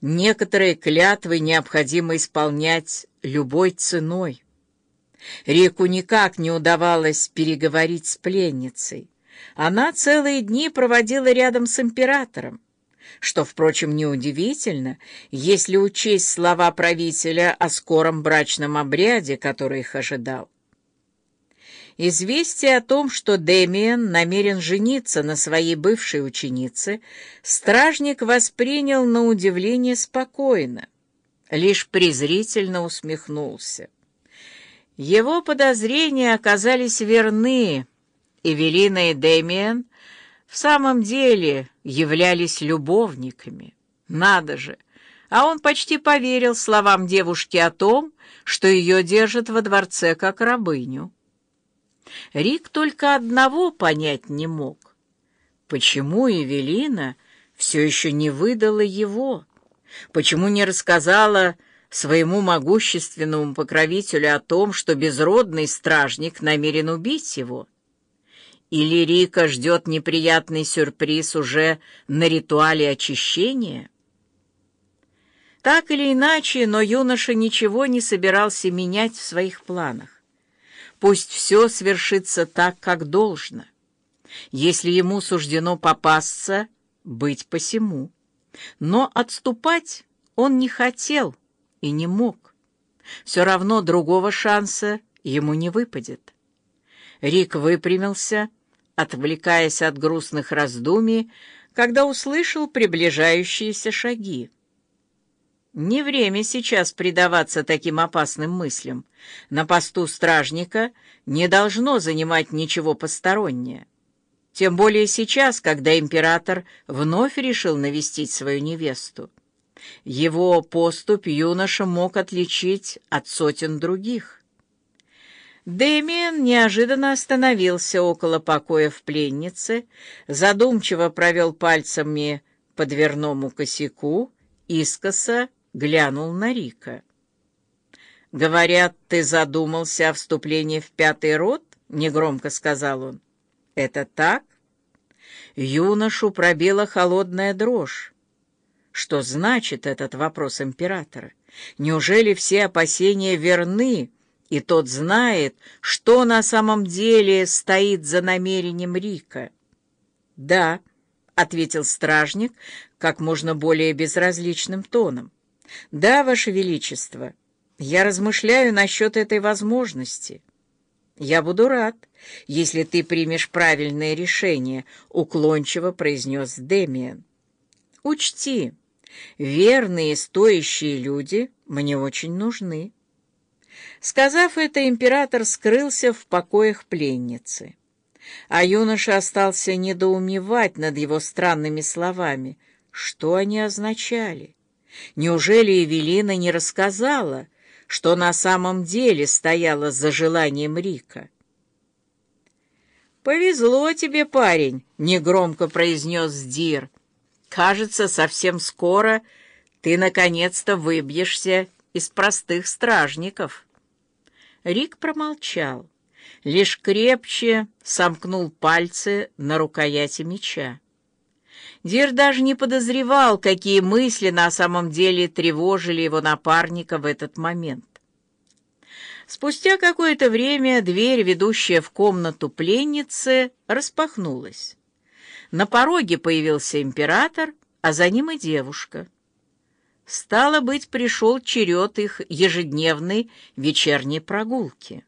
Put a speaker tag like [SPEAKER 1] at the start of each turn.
[SPEAKER 1] Некоторые клятвы необходимо исполнять любой ценой. Рику никак не удавалось переговорить с пленницей. Она целые дни проводила рядом с императором, что, впрочем, неудивительно, если учесть слова правителя о скором брачном обряде, который их ожидал. Известие о том, что Демиан намерен жениться на своей бывшей ученице, стражник воспринял на удивление спокойно, лишь презрительно усмехнулся. Его подозрения оказались верны, Эвелина и Демиан в самом деле являлись любовниками. Надо же! А он почти поверил словам девушки о том, что ее держат во дворце как рабыню. Рик только одного понять не мог. Почему Евелина все еще не выдала его? Почему не рассказала своему могущественному покровителю о том, что безродный стражник намерен убить его? Или Рика ждет неприятный сюрприз уже на ритуале очищения? Так или иначе, но юноша ничего не собирался менять в своих планах. Пусть все свершится так, как должно. Если ему суждено попасться, быть посему. Но отступать он не хотел и не мог. Все равно другого шанса ему не выпадет. Рик выпрямился, отвлекаясь от грустных раздумий, когда услышал приближающиеся шаги. Не время сейчас предаваться таким опасным мыслям. На посту стражника не должно занимать ничего постороннее. Тем более сейчас, когда император вновь решил навестить свою невесту. Его поступь юноша мог отличить от сотен других. Дэмиен неожиданно остановился около покоя в пленнице, задумчиво провел пальцами по дверному косяку, искоса глянул на Рика. «Говорят, ты задумался о вступлении в пятый род?» — негромко сказал он. «Это так?» Юношу пробила холодная дрожь. Что значит этот вопрос императора? Неужели все опасения верны, и тот знает, что на самом деле стоит за намерением Рика? «Да», — ответил стражник как можно более безразличным тоном. «Да, Ваше Величество, я размышляю насчет этой возможности. Я буду рад, если ты примешь правильное решение», — уклончиво произнес Демиан. «Учти, верные и стоящие люди мне очень нужны». Сказав это, император скрылся в покоях пленницы. А юноша остался недоумевать над его странными словами. Что они означали? Неужели Эвелина не рассказала, что на самом деле стояло за желанием Рика? «Повезло тебе, парень», — негромко произнес Дир. «Кажется, совсем скоро ты наконец-то выбьешься из простых стражников». Рик промолчал, лишь крепче сомкнул пальцы на рукояти меча. Дир даже не подозревал, какие мысли на самом деле тревожили его напарника в этот момент. Спустя какое-то время дверь, ведущая в комнату пленницы, распахнулась. На пороге появился император, а за ним и девушка. Стало быть, пришел черед их ежедневной вечерней прогулки.